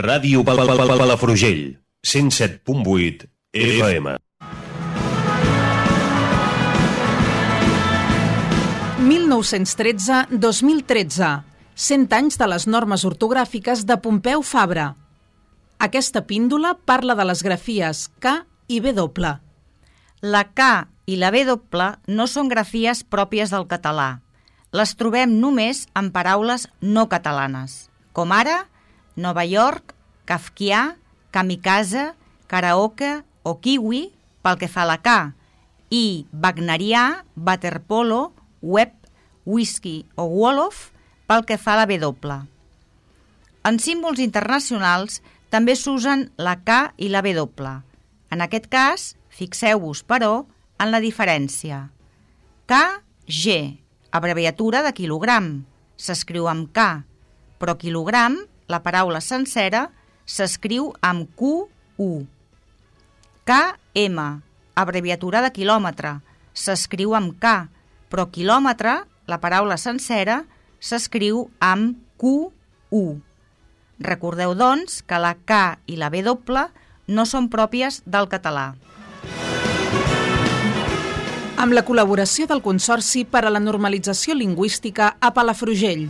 Ràdio Pal Pal Pal Palafrugell, 107.8 FM. 1913-2013, 100 anys de les normes ortogràfiques de Pompeu Fabra. Aquesta píndola parla de les grafies K i W. La K i la W no són grafies pròpies del català. Les trobem només en paraules no catalanes, com ara Nova York, kafkià, kamikaze, karaoke o kiwi pel que fa a la K i wagnerià, waterpolo, web, whisky o wolof pel que fa a la W. En símbols internacionals també s'usen la K i la W. En aquest cas, fixeu-vos, però, en la diferència. KG, abreviatura de quilogram, s'escriu amb K, però quilogram, la paraula sencera, s'escriu amb QU. KM, abreviatura de quilòmetre, s'escriu amb K, però quilòmetre, la paraula sencera, s'escriu amb QU. Recordeu, doncs, que la K i la W no són pròpies del català. Amb la col·laboració del Consorci per a la Normalització Lingüística a Palafrugell.